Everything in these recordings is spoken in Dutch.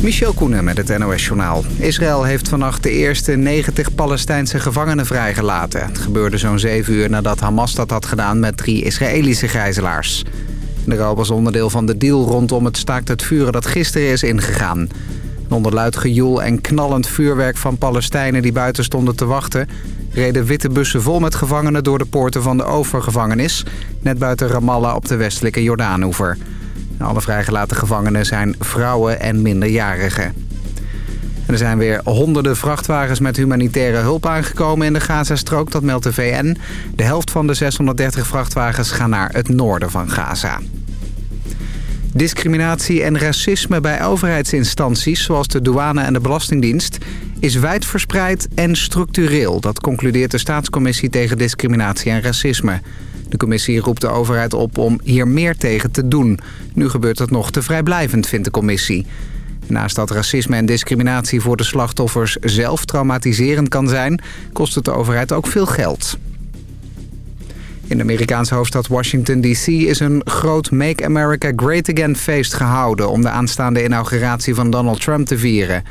Michel Koenen met het NOS-journaal. Israël heeft vannacht de eerste 90 Palestijnse gevangenen vrijgelaten. Het gebeurde zo'n 7 uur nadat Hamas dat had gedaan met drie Israëlische gijzelaars. De rouw was onderdeel van de deal rondom het staakt het vuren dat gisteren is ingegaan. Onder luid gejoel en knallend vuurwerk van Palestijnen die buiten stonden te wachten... reden witte bussen vol met gevangenen door de poorten van de overgevangenis... net buiten Ramallah op de westelijke Jordaanoever. Alle vrijgelaten gevangenen zijn vrouwen en minderjarigen. er zijn weer honderden vrachtwagens met humanitaire hulp aangekomen in de Gazastrook, dat meldt de VN. De helft van de 630 vrachtwagens gaan naar het noorden van Gaza. Discriminatie en racisme bij overheidsinstanties, zoals de douane en de Belastingdienst, is wijdverspreid en structureel. Dat concludeert de Staatscommissie tegen Discriminatie en Racisme. De commissie roept de overheid op om hier meer tegen te doen. Nu gebeurt het nog te vrijblijvend, vindt de commissie. Naast dat racisme en discriminatie voor de slachtoffers zelf traumatiserend kan zijn... kost het de overheid ook veel geld. In de Amerikaanse hoofdstad Washington D.C. is een groot Make America Great Again feest gehouden... om de aanstaande inauguratie van Donald Trump te vieren.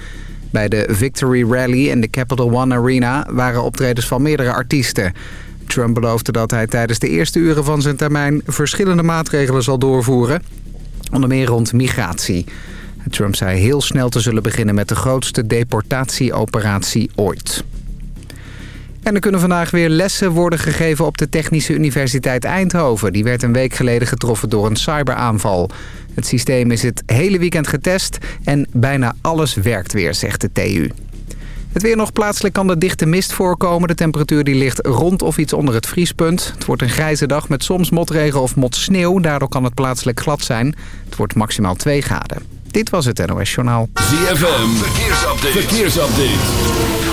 Bij de Victory Rally in de Capital One Arena waren optredens van meerdere artiesten. Trump beloofde dat hij tijdens de eerste uren van zijn termijn verschillende maatregelen zal doorvoeren. Onder meer rond migratie. Trump zei heel snel te zullen beginnen met de grootste deportatieoperatie ooit. En er kunnen vandaag weer lessen worden gegeven op de Technische Universiteit Eindhoven. Die werd een week geleden getroffen door een cyberaanval. Het systeem is het hele weekend getest en bijna alles werkt weer, zegt de TU. Het weer nog plaatselijk kan de dichte mist voorkomen. De temperatuur die ligt rond of iets onder het vriespunt. Het wordt een grijze dag met soms motregen of motsneeuw. Daardoor kan het plaatselijk glad zijn. Het wordt maximaal 2 graden. Dit was het NOS Journaal. ZFM, verkeersupdate. verkeersupdate.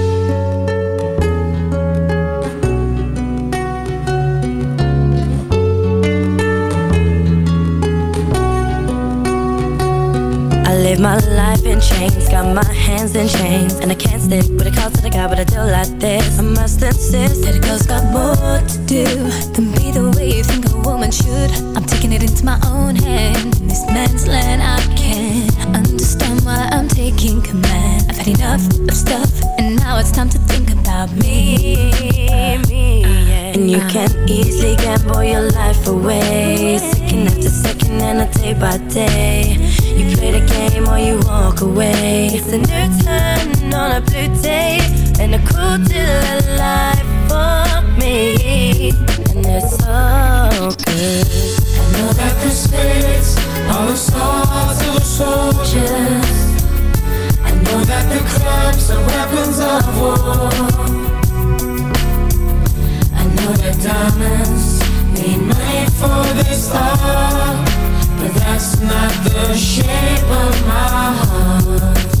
Live my life in chains, got my hands in chains, and I can't stick with a call to the guy, but I do like this. I must insist that a girl's got more to do than be the way you think a woman should. I'm taking it into my own hand. In this man's land, I can't understand why I'm taking command. I've had enough of stuff, and now it's time to think about me. me yeah. And you can easily gamble your life away, second after second, and a day by day. You play the game or you walk away. It's a new turn on a blue day and a cool deal of life for me. And it's so good. I know that the are the of the soldiers. I know that the clubs are weapons of war. I know that diamonds mean money for this art. But that's not the shape of my heart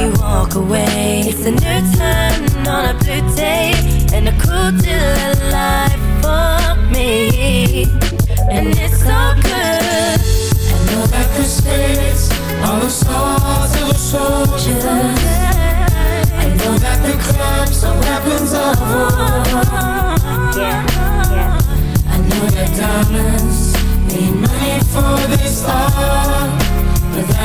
you walk away. It's a new turn on a blue day And a cool deal of life for me. And it's so good. I know that the spirits are the swords of the soldiers. I know that the clubs are weapons of war. I know that diamonds need money for this art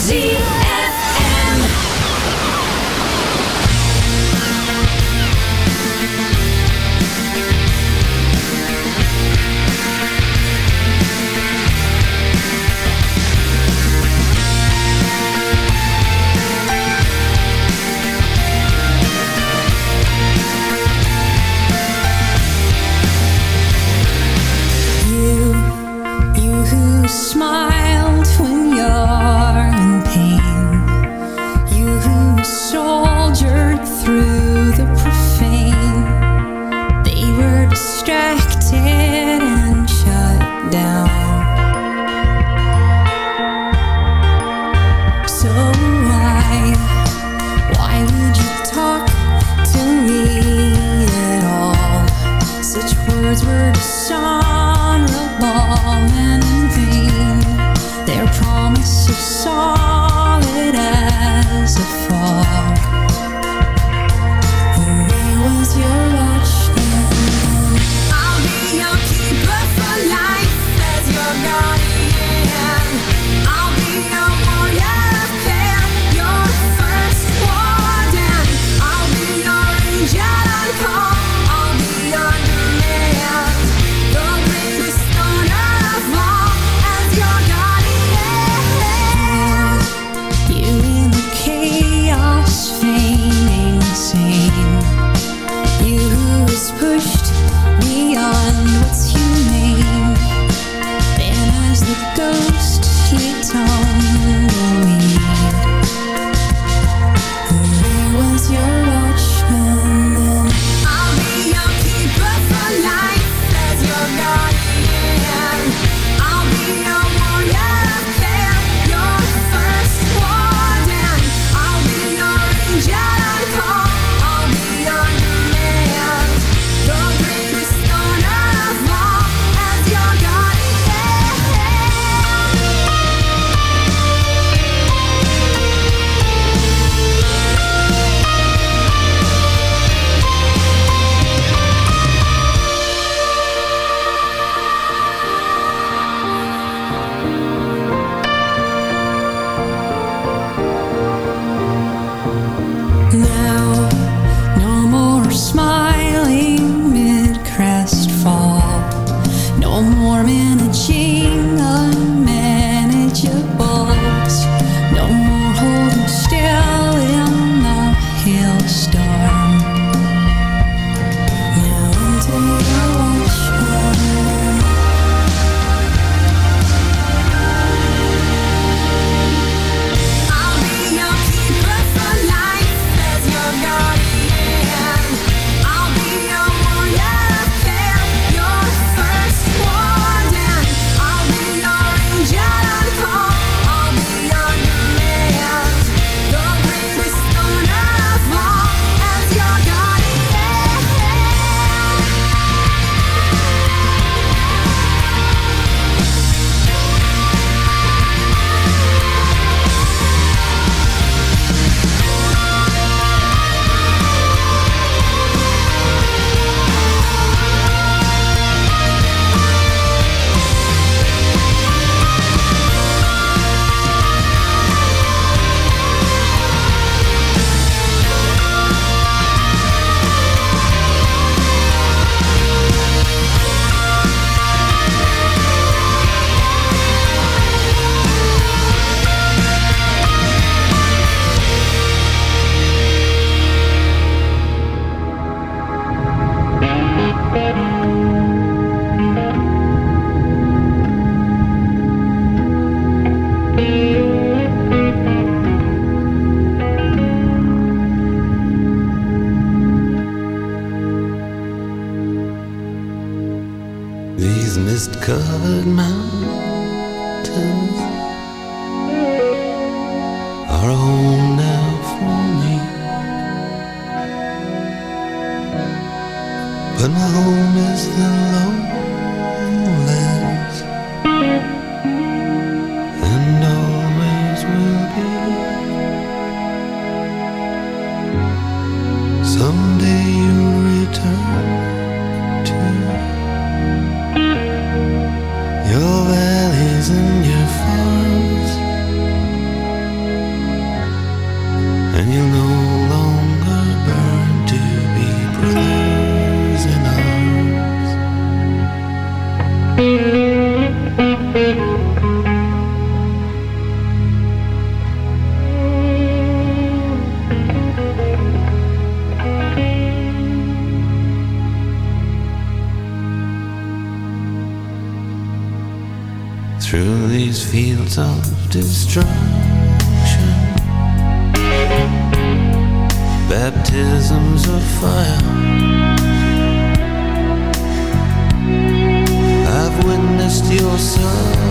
Zie so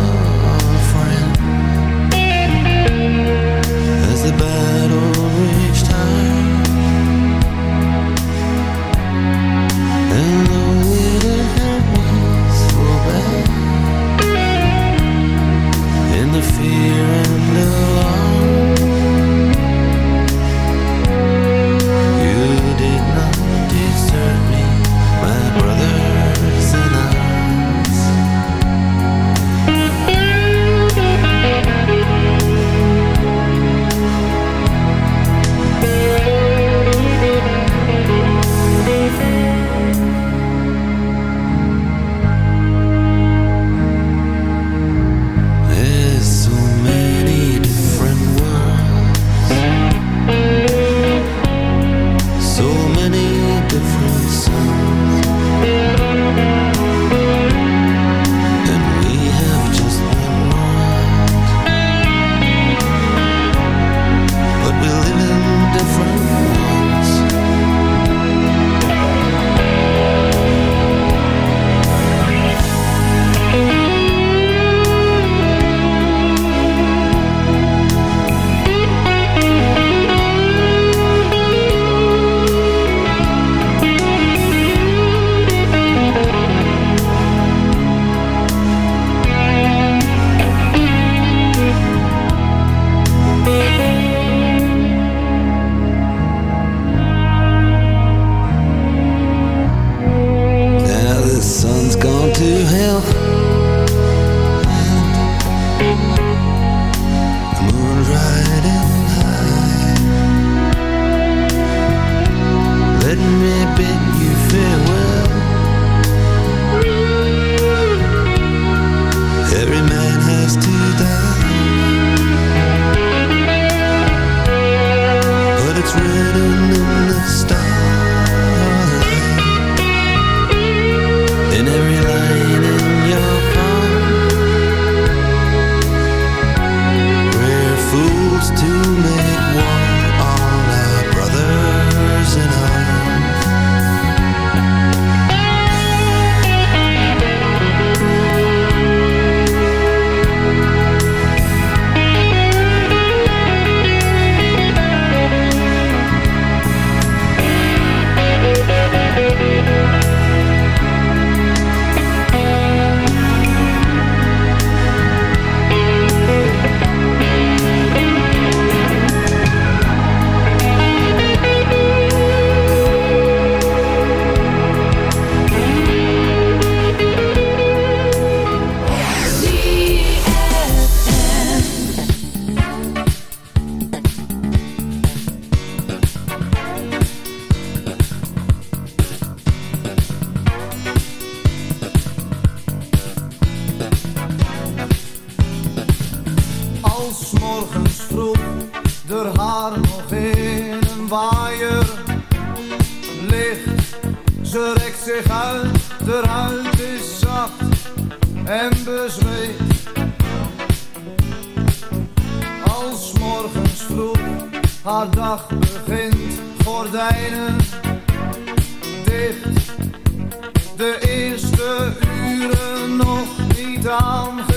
eerste uren nog niet aangekleed.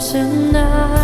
Tonight.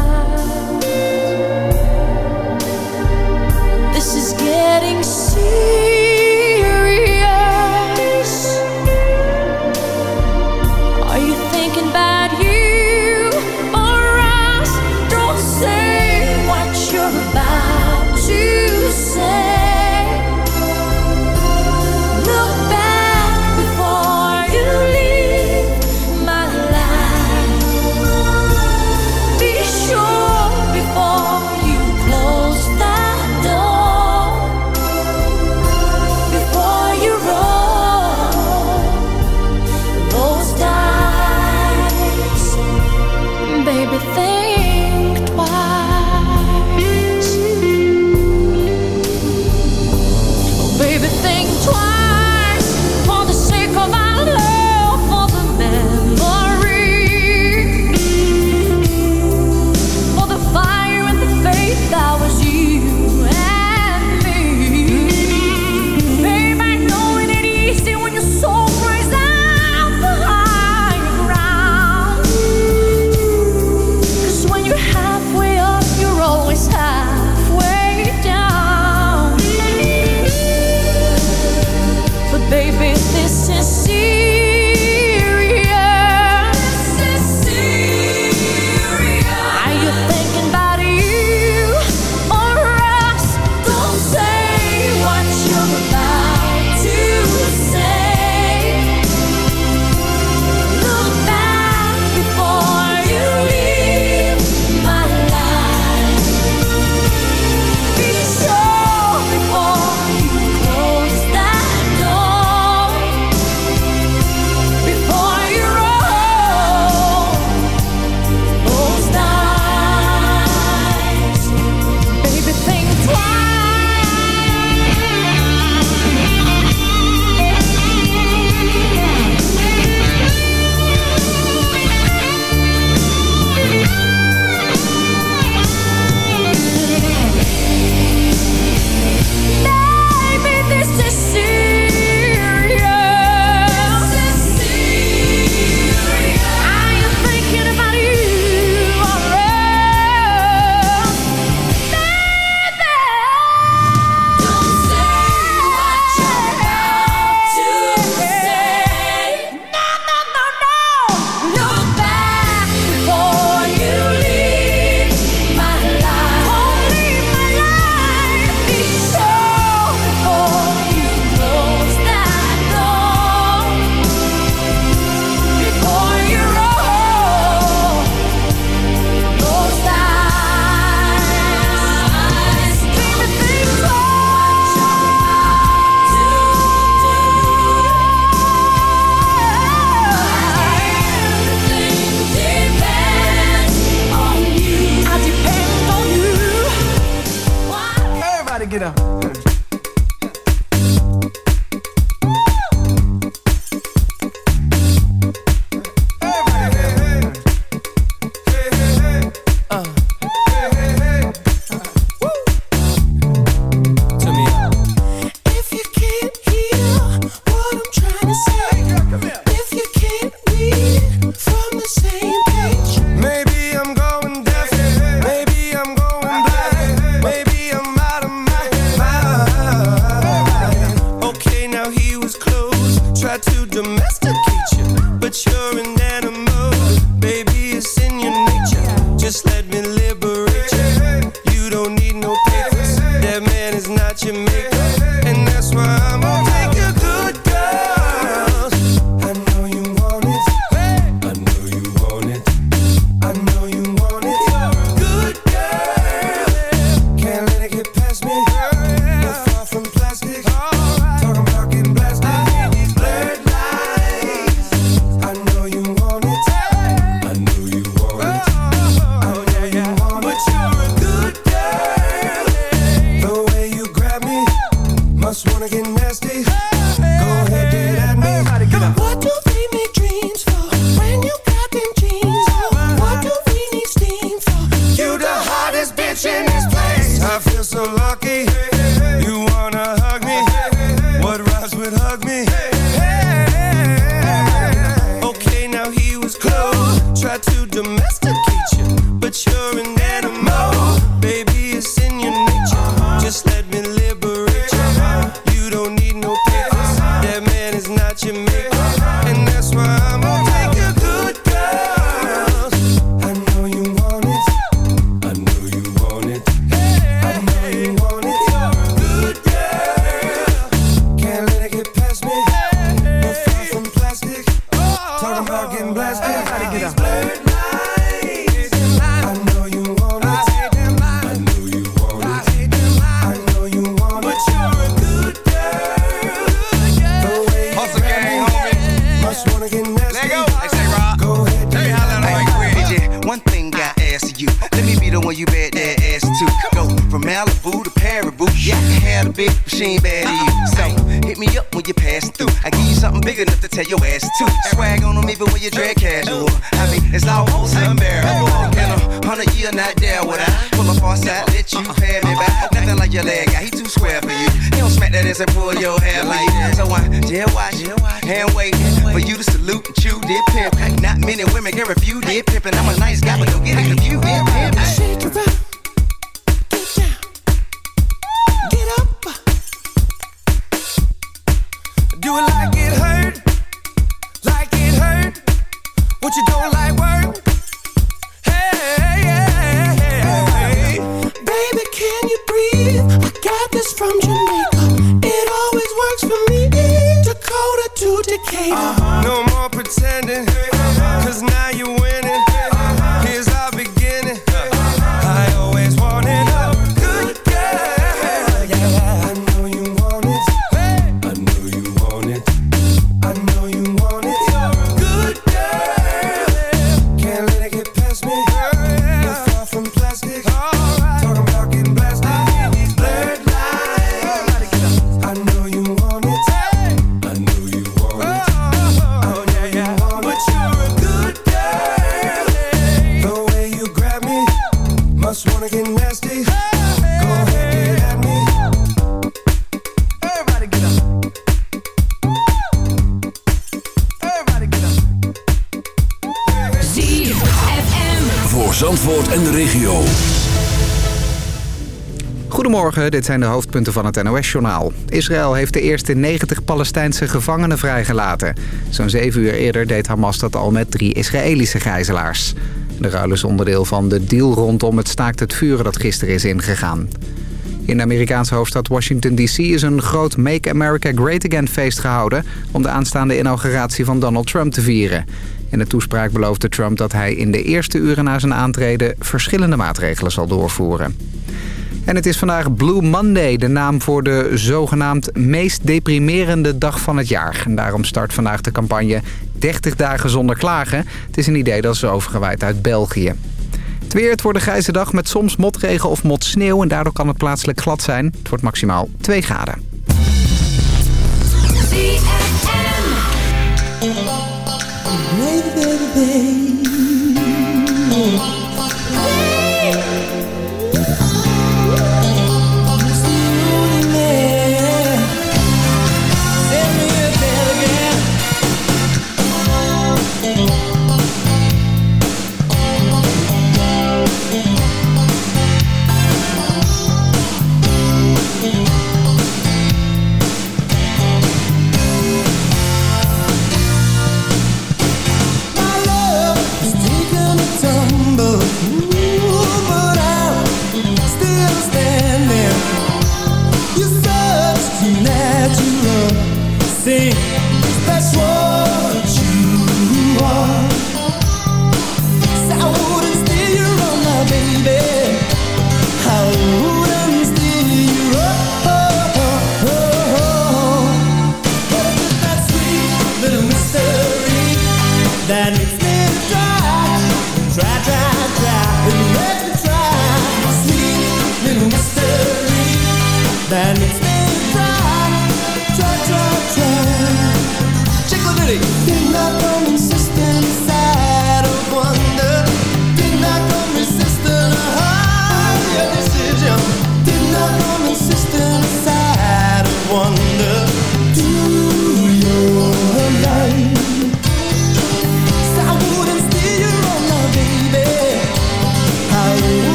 you dread casual. I mean, it's almost unbearable. In a hundred year, not there would I pull up on side, let you pay me back. Nothing like your leg guy, he too square for you. He don't smack that ass and pull your hair like that. So I dare watch and wait for you to salute and chew dip pimp. Not many women can refuse dip pimp, and I'm a nice guy, but don't get it. Dit zijn de hoofdpunten van het NOS-journaal. Israël heeft de eerste 90 Palestijnse gevangenen vrijgelaten. Zo'n zeven uur eerder deed Hamas dat al met drie Israëlische gijzelaars. De ruil is onderdeel van de deal rondom het staakt het vuren dat gisteren is ingegaan. In de Amerikaanse hoofdstad Washington D.C. is een groot Make America Great Again feest gehouden... om de aanstaande inauguratie van Donald Trump te vieren. In de toespraak beloofde Trump dat hij in de eerste uren na zijn aantreden... verschillende maatregelen zal doorvoeren. En het is vandaag Blue Monday, de naam voor de zogenaamd meest deprimerende dag van het jaar. En daarom start vandaag de campagne 30 dagen zonder klagen. Het is een idee dat is overgewaaid uit België. Het het wordt een grijze dag met soms motregen of motsneeuw... en daardoor kan het plaatselijk glad zijn. Het wordt maximaal 2 graden.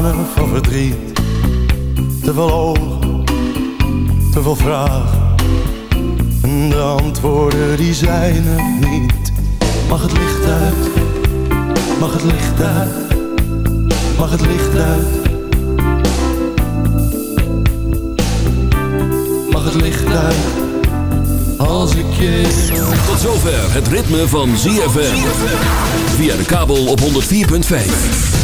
Tranen van verdriet. Te veel ogen, te veel vragen, en de antwoorden die zijn er niet. Mag het licht uit, mag het licht uit, mag het licht uit. Mag het licht uit, als ik je... Tot zover het ritme van ZFM. Via de kabel op 104.5.